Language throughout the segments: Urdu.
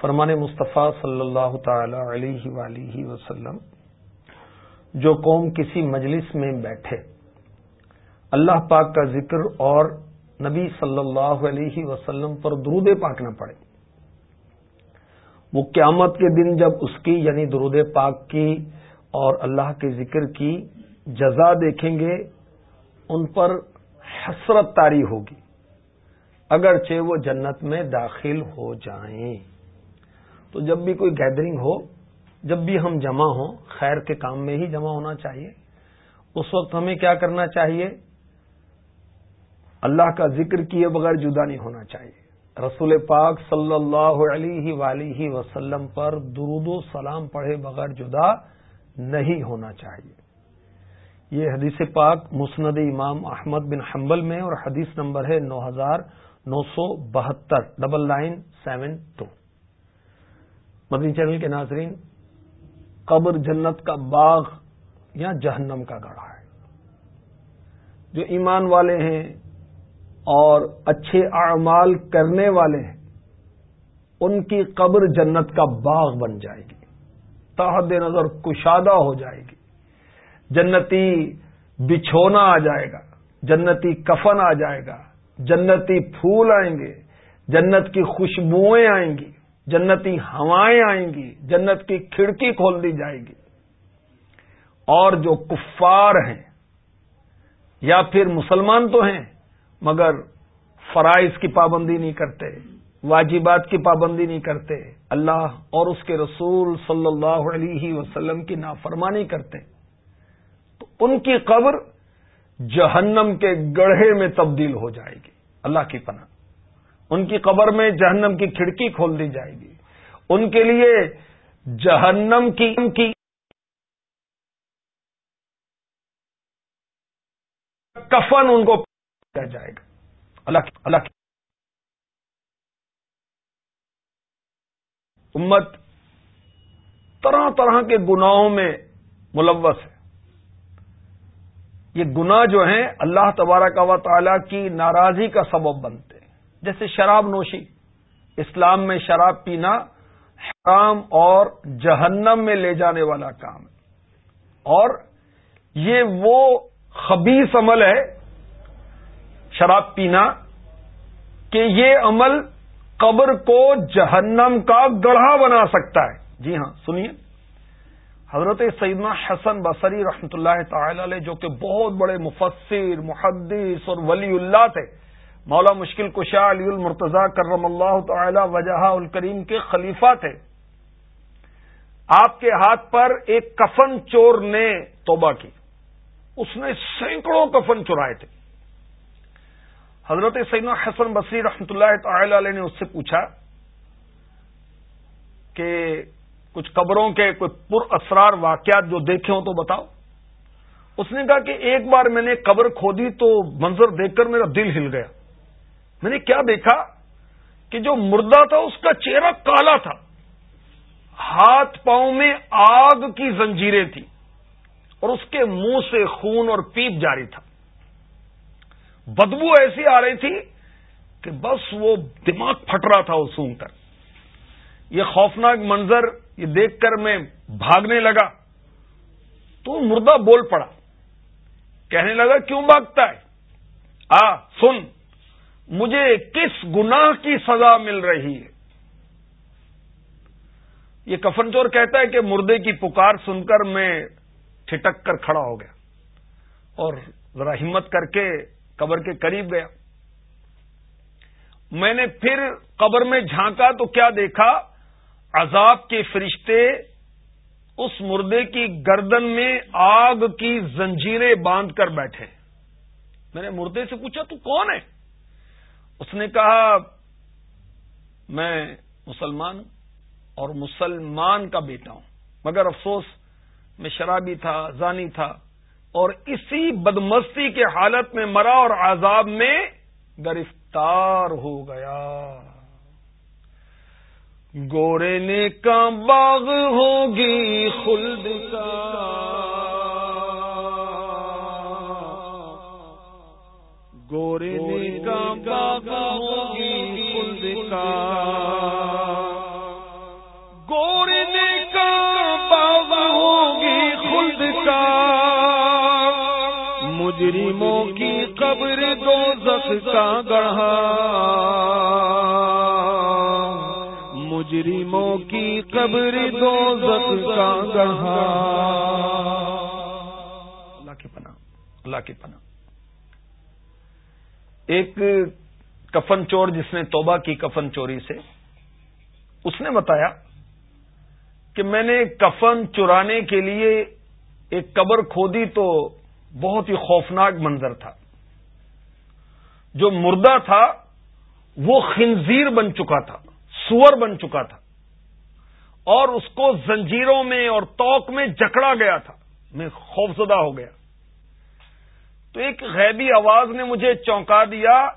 فرمان مصطفیٰ صلی اللہ تعالی علیہ ولیہ وسلم، جو قوم کسی مجلس میں بیٹھے، اللہ پاک کا ذکر اور نبی صلی اللہ علیہ وسلم پر درود پاک نہ پڑے۔ وہ قیامت کے دن جب اس کی یعنی درود پاک کی اور اللہ کے ذکر کی جزا دیکھیں گے، ان پر حسرت تاری ہوگی، اگرچہ وہ جنت میں داخل ہو جائیں۔ تو جب بھی کوئی گیدرنگ ہو، جب بھی ہم جمع ہوں، خیر کے کام میں ہی جمع ہونا چاہیے۔ اس وقت ہمیں کیا کرنا چاہیے؟ اللہ کا ذکر کیے بغیر جدا نہیں ہونا چاہیے۔ رسول پاک صلی اللہ علیہ ولیہ وسلم پر درود و سلام پڑھے بغیر جدا نہیں ہونا چاہیے۔ یہ حدیث پاک مسند امام احمد بن حنبل میں اور حدیث نمبر ہے نو ہزار نو سو بہتر double nine seven two Madani channel کے ناظرین، قبر جنت کا باغ یا جہنم کا گڑھا ہے۔ جو ایمان والے ہیں اور اچھے اعمال کرنے والے ہیں، ان کی قبر جنت کا باغ بن جائے گی۔ تحد نظر کشادہ ہو جائے گی۔ جنتی بچھونا آ جائے گا۔ جنتی کفن آ جائے گا۔ جنتی پھول آئیں گے۔ جنت کی خوشبوئیں آئیں گی۔ جنتی ہوائیں آئیں گی، جنت کی کھڑکی کھول دی جائے گی۔ اور جو کفار ہیں، یا پھر مسلمان تو ہیں، مگر فرائض کی پابندی نہیں کرتے، واجبات کی پابندی نہیں کرتے، اللہ اور اس کے رسول صلی اللہ علیہ وسلم کی نافرمانی کرتے، تو ان کی قبر جہنم کے گڑھے میں تبدیل ہو جائے گی۔ اللہ کی پناہ۔ ان کی قبر میں جہنم کی کھڑکی کھول دی جائے گی۔ ان کے لیے جہنم کی کفن ان کو جائے گا۔ اللہ اللہ کی امت طرح طرح کے گناہوں میں ملوث ہے۔ یہ گناہ جو ہیں، اللہ تبارک و تعالی کی ناراضی کا سبب بنتے جیسے شراب نوشی۔ اسلام میں شراب پینا حرام اور جہنم میں لے جانے والا کام ہے۔ اور یہ وہ خبیص عمل ہے، شراب پینا، کہ یہ عمل قبر کو جہنم کا گڑھا بنا سکتا ہے۔ جی ہاں سنیے۔ حضرت سیدنا حسن بصری رحمتہ اللہ تعالی علیہ، جو کہ بہت بڑے مفسر، محدث اور ولی اللہ تھے مولا مشکل کشا علی المرتضی کرم اللہ تعالی وجہ الکریم کے خلیفہ تھے۔ آپ کے ہاتھ پر ایک کفن چور نے توبہ کی۔ اس نے سینکڑوں کفن چرائے تھے۔ حضرت سینا حسن بصری رحمتہ اللہ تعالی علیہ نے اس سے پوچھا کہ کچھ قبروں کے کوئی پر اسرار واقعات جو دیکھے ہوں تو بتاؤ۔ اس نے کہا کہ ایک بار میں نے قبر کھودی تو منظر دیکھ کر میرا دل ہل گیا۔ میں نے کیا دیکھا کہ جو مردہ تھا اس کا چہرہ کالا تھا۔ ہاتھ پاؤں میں آگ کی زنجیریں تھیں اور اس کے منہ سے خون اور پیپ جاری تھا۔ بدبو ایسی آ رہی تھی کہ بس وہ دماغ پھٹ رہا تھا وہ سون کر یہ خوفناک منظر یہ دیکھ کر میں بھاگنے لگا۔ تو مردہ بول پڑا، کہنے لگا، کیوں بھاگتا ہے؟ آ، سن مجھے کس گناہ کی سزا مل رہی ہے؟ یہ کفن چور کہتا ہے کہ مردے کی پکار سن کر میں ٹھٹک کر کھڑا ہو گیا اور ذرا ہمت کر کے قبر کے قریب گیا۔ میں نے پھر قبر میں جھانکا تو کیا دیکھا؟ عذاب کے فرشتے اس مردے کی گردن میں آگ کی زنجیریں باندھ کر بیٹھے۔ میں نے مردے سے پوچھا، تو کون ہے؟ اس نے کہا، میں مسلمان ہوں اور مسلمان کا بیٹا ہوں۔ مگر افسوس، میں شرابی تھا، زانی تھا اور اسی بدمستی کے حالت میں مرا اور عذاب میں گرفتار ہو گیا۔ گورے نے کا باغ ہوگی خلد کا۔ گورے نے کا ہوگی خلد کا گورے کا ہوگی خلد کا مجرموں کی قبر دو زخ کا گڑھا۔ مجرموں کی قبر دو کا گڑھا۔ اللہ کی پناہ، اللہ کی پناہ۔ ایک کفن چور جس نے توبہ کی کفن چوری سے، اس نے بتایا کہ میں نے کفن چرانے کے لیے ایک قبر کھودی تو بہت ہی خوفناک منظر تھا۔ جو مردہ تھا، وہ خنزیر بن چکا تھا، سور بن چکا تھا۔ اور اس کو زنجیروں میں اور توک میں جکڑا گیا تھا۔ میں خوفزدہ ہو گیا۔ تو ایک غیبی آواز نے مجھے چونکا دیا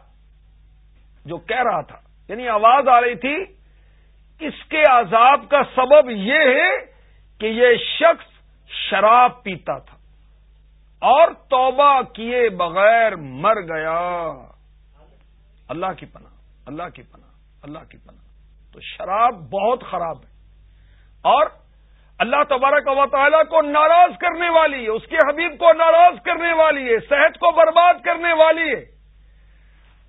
جو کہہ رہا تھا۔ یعنی آواز آ رہی تھی اس کے عذاب کا سبب یہ ہے کہ یہ شخص شراب پیتا تھا اور توبہ کیے بغیر مر گیا۔ اللہ کی پناہ، اللہ کی پناہ، اللہ کی پناہ۔ تو شراب بہت خراب ہے اور اللہ تبارک و تعالیٰ کو ناراض کرنے والی ہے، اس کے حبیب کو ناراض کرنے والی ہے، صحت کو برباد کرنے والی ہے،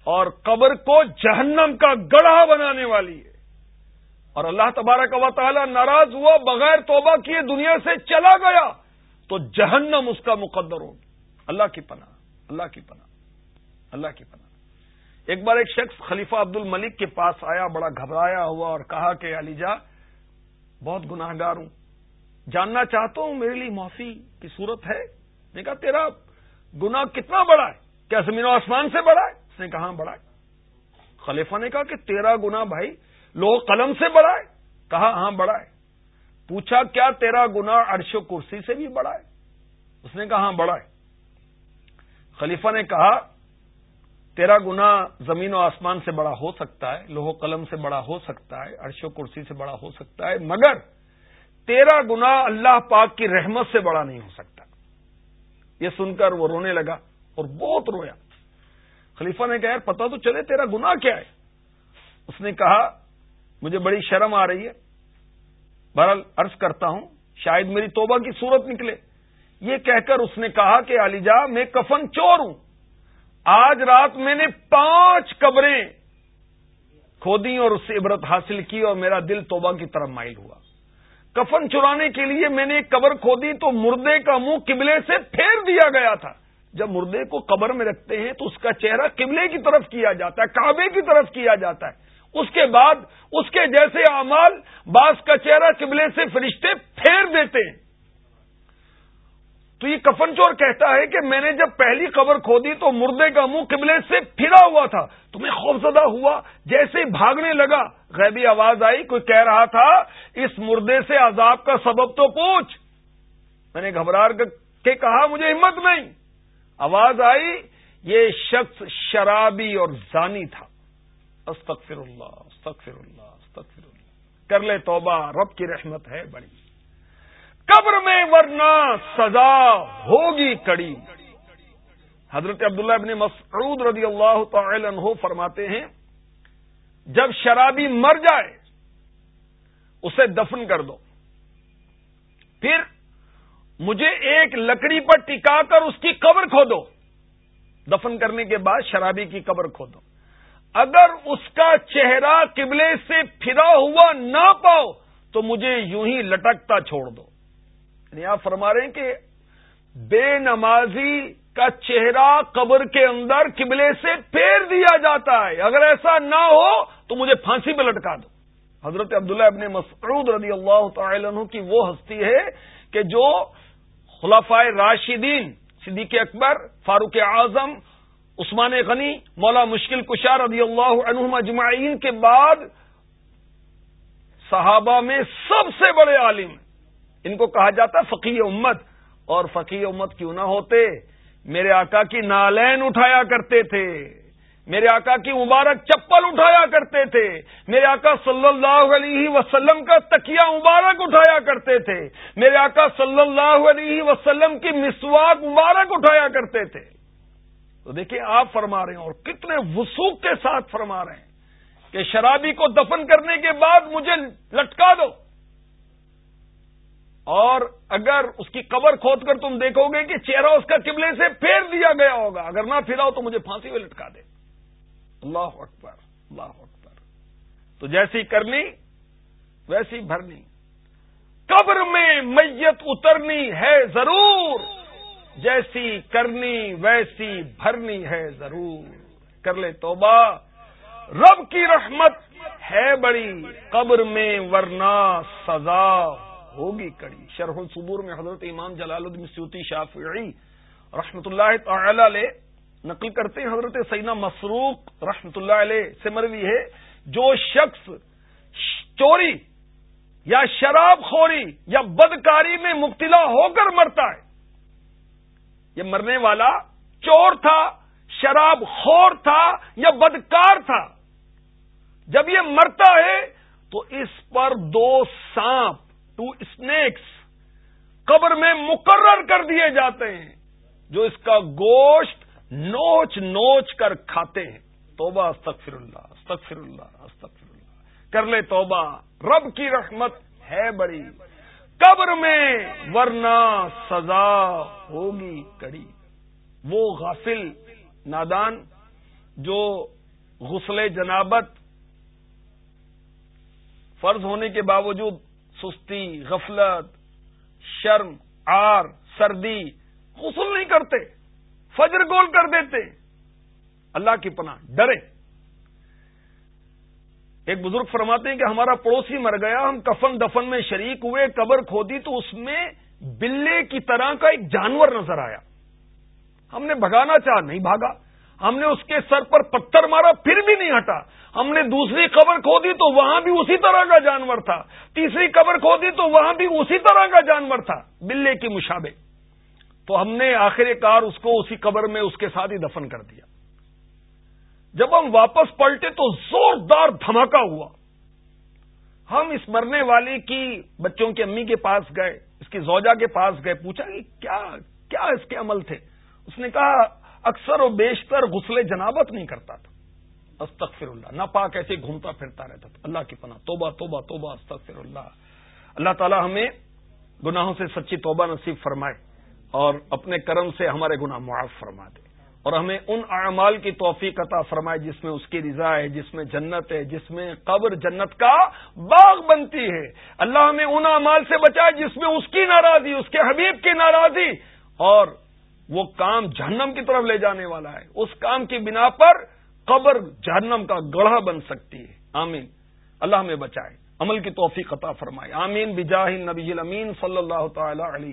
اور قبر کو جہنم کا گڑھا بنانے والی ہے۔ اور اللہ تبارک و تعالیٰ ناراض ہوا، بغیر توبہ کیے دنیا سے چلا گیا، تو جہنم اس کا مقدر ہوگی اللہ کی پناہ، اللہ کی پناہ، اللہ کی پناہ۔ ایک بار ایک شخص خلیفہ عبد الملک کے پاس آیا، بڑا گھبرایا ہوا اور کہا کہ، علی جا، بہت گناہ گار ہوں۔ جاننا چاہتا ہوں میرے لیے معافی کی صورت ہے؟ نے کہا، تیرا گنا کتنا بڑا ہے؟ کیا زمین و آسمان سے بڑا ہے؟ اس نے کہا ہاں، بڑا ہے۔ خلیفہ نے کہا کہ تیرا گنا بھائی لوگ قلم سے بڑا ہے۔ کہا ہاں بڑا ہے۔ پوچھا، کیا تیرا گنا عرش و کرسی سے بھی بڑا ہے؟ اس نے کہا ہاں بڑا ہے۔ خلیفہ نے کہا، تیرا گنا زمین و آسمان سے بڑا ہو سکتا ہے لوہ قلم سے بڑا ہو سکتا ہے، عرش و کرسی سے بڑا ہو سکتا ہے، مگر تیرا گنا اللہ پاک کی رحمت سے بڑا نہیں ہو سکتا۔ یہ سن کر وہ رونے لگا اور بہت رویا۔ خلیفہ نے کہا، یار پتا تو چلے تیرا گنا کیا ہے؟ اس نے کہا، مجھے بڑی شرم آ رہی ہے۔ بہرحال عرض کرتا ہوں، شاید میری توبہ کی صورت نکلے۔ یہ کہہ کر اس نے کہا کہ، علی جا، میں کفن چور ہوں۔ آج رات میں نے پانچ قبریں کھودی اور اس سے عبرت حاصل کی اور میرا دل توبہ کی طرف مائل ہوا۔ کفن چرانے کے لیے میں نے ایک قبر کھودی تو مردے کا منہ قبلے سے پھیر دیا گیا تھا۔ جب مردے کو قبر میں رکھتے ہیں تو اس کا چہرہ قبلے کی طرف کیا جاتا ہے، کعبے کی طرف کیا جاتا ہے۔ اس کے بعد اس کے جیسے اعمال باس کا چہرہ قبلے سے فرشتے پھیر دیتے ہیں۔ تو یہ کفن چور کہتا ہے کہ میں نے جب پہلی قبر کھودی تو مردے کا منہ قبلے سے پھرا ہوا تھا۔ تو میں خوفزدہ ہوا، جیسے بھاگنے لگا۔ غیبی آواز آئی، کوئی کہہ رہا تھا، اس مردے سے عذاب کا سبب تو پوچھ۔ میں نے گھبرا کے کہا، مجھے ہمت نہیں۔ آواز آئی، یہ شخص شرابی اور زانی تھا۔ استغفر اللہ استغفر اللہ استغفر اللہ۔ کر لے توبہ، رب کی رحمت ہے بڑی۔ قبر میں ورنہ سزا ہوگی کڑی۔ حضرت عبداللہ ابن مسعود رضی اللہ تعالی عنہ فرماتے ہیں، جب شرابی مر جائے، اسے دفن کر دو۔ پھر مجھے ایک لکڑی پر ٹکا کر اس کی قبر کھو دو دفن کرنے کے بعد شرابی کی قبر کھو دو اگر اس کا چہرہ قبلے سے پھرا ہوا نہ پاؤ، تو مجھے یوں ہی لٹکتا چھوڑ دو۔ یعنی آپ فرما رہے ہیں کہ بے نمازی کا چہرہ قبر کے اندر قبلے سے پھیر دیا جاتا ہے۔ اگر ایسا نہ ہو تو مجھے پھانسی پہ لٹکا دو۔ حضرت عبداللہ ابن مسعود رضی اللہ تعالی عنہ کی وہ ہستی ہے کہ جو خلافۂ راشدین، صدیق اکبر، فاروق اعظم، عثمان غنی، مولا مشکل کشار رضی اللہ عنہ مجمعین کے بعد صحابہ میں سب سے بڑے عالم ان کو کہا جاتا فقی امت، اور فقی امت کیوں نہ ہوتے؟ میرے آقا کی نالین اٹھایا کرتے تھے، میرے آقا کی مبارک چپل اٹھایا کرتے تھے، میرے آقا صلی اللہ علیہ وسلم کا تکیا مبارک اٹھایا کرتے تھے، میرے آقا صلی اللہ علیہ وسلم کی مسواک مبارک اٹھایا کرتے تھے۔ تو دیکھیں آپ فرما رہے ہیں اور کتنے وسوخ کے ساتھ فرما رہے ہیں کہ شرابی کو دفن کرنے کے بعد مجھے لٹکا دو۔ اور اگر اس کی قبر کھود کر تم دیکھو گے کہ چہرہ اس کا قبلے سے پھیر دیا گیا ہوگا۔ اگر نہ پھراؤ تو مجھے پھانسی میں لٹکا دے۔ اللہ اکبر اللہ اکبر۔ تو جیسی کرنی، ویسی بھرنی۔ قبر میں میت اترنی ہے ضرور۔ جیسی کرنی، ویسی بھرنی ہے ضرور۔ کر لے توبہ۔ رب کی رحمت ہے بڑی، قبر میں ورنہ سزا۔ ہوگی کڑی۔ شرح الصبور میں حضرت امام جلال الدین سیوتی شافعی رحمت اللہ تعالی علیہ نقل کرتے ہیں۔ حضرت سینا مسروق رحمت اللہ علیہ سے مروی ہے۔ جو شخص چوری یا شراب خوری یا بدکاری میں مبتلا ہو کر مرتا ہے، یہ مرنے والا چور تھا، شراب خور تھا یا بدکار تھا۔ جب یہ مرتا ہے تو اس پر دو سانپ ٹو اسنیکس قبر میں مقرر کر دیے جاتے ہیں، جو اس کا گوشت نوچ نوچ کر کھاتے ہیں۔ توبہ، استغفر اللہ استغفر اللہ استغفر اللہ۔ کر لے توبہ۔ رب کی رحمت ہے بڑی۔ قبر میں ورنہ سزا ہوگی کڑی۔ وہ غافل، نادان، جو غسل جنابت فرض ہونے کے باوجود سستی، غفلت، شرم آر سردی، غسل نہیں کرتے، فجر گول کر دیتے۔ اللہ کی پناہ ڈرے ایک بزرگ فرماتے ہیں کہ ہمارا پڑوسی مر گیا، ہم کفن دفن میں شریک ہوئے، قبر کھودی تو اس میں بلے کی طرح کا ایک جانور نظر آیا۔ ہم نے بھگانا چاہ، نہیں بھاگا۔ ہم نے اس کے سر پر پتھر مارا، پھر بھی نہیں ہٹا۔ ہم نے دوسری قبر کھودی تو وہاں بھی اسی طرح کا جانور تھا۔ تیسری قبر کھودی تو وہاں بھی اسی طرح کا جانور تھا۔ بلے کی مشابے تو ہم نے آخر کار اس کو اسی قبر میں اس کے ساتھ ہی دفن کر دیا۔ جب ہم واپس پلٹے تو زوردار دھماکہ ہوا۔ ہم اس مرنے والی کی بچوں کی امی کے پاس گئے، اس کی زوجا کے پاس گئے، پوچھا کہ کیا کیا اس کے عمل تھے؟ اس نے کہا اکثر و بیشتر غسل جنابت نہیں کرتا تھا۔ استغفر اللہ نہ پاک ایسے گھومتا پھرتا رہتا تھا۔ اللہ کی پناہ، توبہ توبہ توبہ استغفر اللہ اللہ تعالی ہمیں گناہوں سے سچی توبہ نصیب فرمائے اور اپنے کرم سے ہمارے گناہ معاف فرما دے۔ اور ہمیں ان اعمال کی توفیق عطا فرمائے جس میں اس کی رضا ہے، جس میں جنت ہے، جس میں قبر جنت کا باغ بنتی ہے۔ اللہ ہمیں ان اعمال سے بچائے جس میں اس کی ناراضی اس کے حبیب کی ناراضی اور وہ کام جہنم کی طرف لے جانے والا ہے۔ اس کام کی بنا پر قبر جہنم کا گڑھا بن سکتی ہے۔ آمین۔ اللہ ہمیں بچائے۔ عمل کی توفیق عطا فرمائے۔ آمین۔ بجاہ نبی امین صلی اللہ تعالی علیہ۔